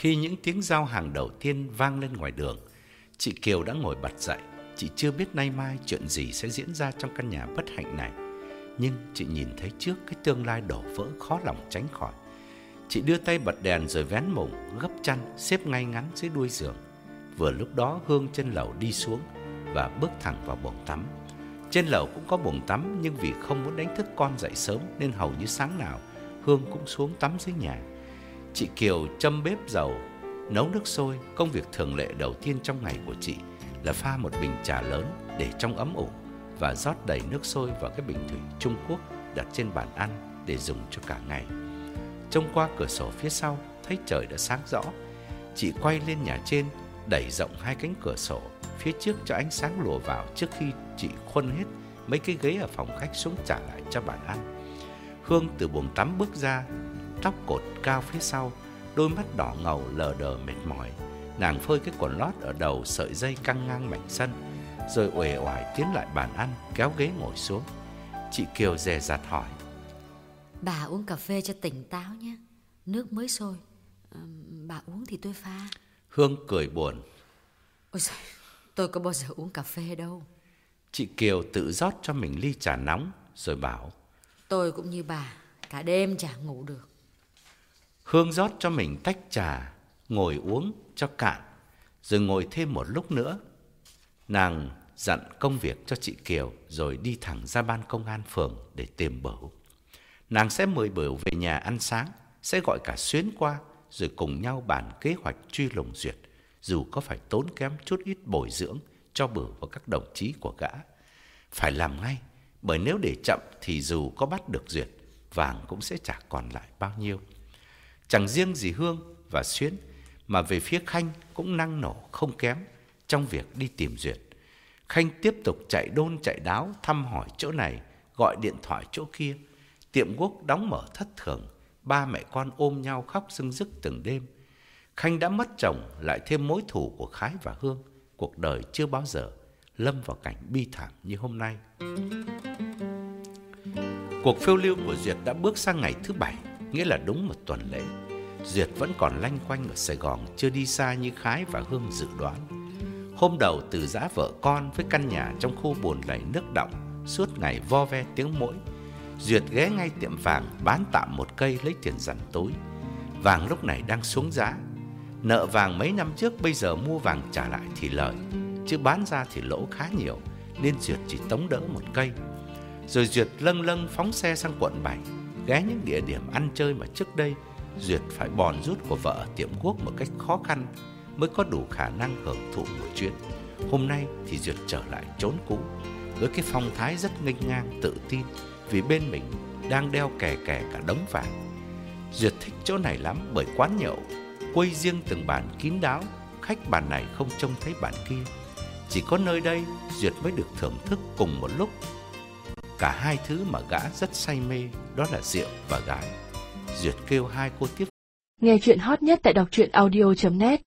Khi những tiếng giao hàng đầu tiên vang lên ngoài đường, chị Kiều đã ngồi bật dậy. Chị chưa biết nay mai chuyện gì sẽ diễn ra trong căn nhà bất hạnh này. Nhưng chị nhìn thấy trước cái tương lai đổ vỡ khó lòng tránh khỏi. Chị đưa tay bật đèn rồi vén mùng, gấp chăn, xếp ngay ngắn dưới đuôi giường. Vừa lúc đó Hương trên lầu đi xuống và bước thẳng vào bồn tắm. Trên lầu cũng có bồn tắm nhưng vì không muốn đánh thức con dậy sớm nên hầu như sáng nào Hương cũng xuống tắm dưới nhà. Chị Kiều châm bếp dầu, nấu nước sôi, công việc thường lệ đầu tiên trong ngày của chị là pha một bình trà lớn để trong ấm ủ và rót đầy nước sôi vào cái bình thủy Trung Quốc đặt trên bàn ăn để dùng cho cả ngày. Trông qua cửa sổ phía sau, thấy trời đã sáng rõ. Chị quay lên nhà trên, đẩy rộng hai cánh cửa sổ phía trước cho ánh sáng lùa vào trước khi chị khuân hết mấy cái ghế ở phòng khách xuống trả lại cho bàn ăn. Hương từ buồng tắm bước ra, tóc cột cao phía sau, đôi mắt đỏ ngầu lờ đờ mệt mỏi. Nàng phơi cái quần lót ở đầu sợi dây căng ngang mảnh sân, rồi uể oải tiến lại bàn ăn, kéo ghế ngồi xuống. Chị Kiều dè dặt hỏi. Bà uống cà phê cho tỉnh táo nhé. Nước mới sôi. À, bà uống thì tôi pha. Hương cười buồn. Ôi giời, tôi có bao giờ uống cà phê đâu. Chị Kiều tự rót cho mình ly trà nóng, rồi bảo. Tôi cũng như bà, cả đêm chả ngủ được. Hương rót cho mình tách trà, ngồi uống cho cạn, rồi ngồi thêm một lúc nữa. Nàng dặn công việc cho chị Kiều rồi đi thẳng ra ban công an phường để tìm Bửu. Nàng sẽ mời Bửu về nhà ăn sáng, sẽ gọi cả Xuyến qua rồi cùng nhau bàn kế hoạch truy lùng Duyệt, dù có phải tốn kém chút ít bồi dưỡng cho Bửu và các đồng chí của gã. Phải làm ngay, bởi nếu để chậm thì dù có bắt được Duyệt, vàng cũng sẽ chả còn lại bao nhiêu. Chẳng riêng gì Hương và Xuyến, mà về phía Khanh cũng năng nổ không kém trong việc đi tìm Duyệt. Khanh tiếp tục chạy đôn chạy đáo thăm hỏi chỗ này, gọi điện thoại chỗ kia. Tiệm quốc đóng mở thất thường, ba mẹ con ôm nhau khóc sưng rức từng đêm. Khanh đã mất chồng, lại thêm mối thù của Khái và Hương. Cuộc đời chưa bao giờ lâm vào cảnh bi thảm như hôm nay. Cuộc phiêu lưu của Duyệt đã bước sang ngày thứ bảy, nghĩa là đúng một tuần lễ. Duyệt vẫn còn lanh quanh ở Sài Gòn, chưa đi xa như Khái và Hương dự đoán. Hôm đầu từ giã vợ con với căn nhà trong khu buồn lầy nước động, suốt ngày vo ve tiếng mũi. Duyệt ghé ngay tiệm vàng bán tạm một cây lấy tiền dằn tối. Vàng lúc này đang xuống giá. Nợ vàng mấy năm trước bây giờ mua vàng trả lại thì lợi, chứ bán ra thì lỗ khá nhiều, nên Duyệt chỉ tống đỡ một cây. Rồi Duyệt lâng lâng phóng xe sang quận 7, ghé những địa điểm ăn chơi mà trước đây Duyệt phải bòn rút của vợ tiệm quốc một cách khó khăn mới có đủ khả năng hưởng thụ một chuyến. Hôm nay thì Duyệt trở lại chốn cũ với cái phong thái rất nghênh ngang tự tin vì bên mình đang đeo kè kè cả đống vàng. Duyệt thích chỗ này lắm bởi quán nhậu, quây riêng từng bàn kín đáo, khách bàn này không trông thấy bàn kia. Chỉ có nơi đây Duyệt mới được thưởng thức cùng một lúc cả hai thứ mà gã rất say mê, đó là rượu và gái. Duyệt kêu hai cô tiếp Nghe chuyện hot nhất tại đọc truyện audio.net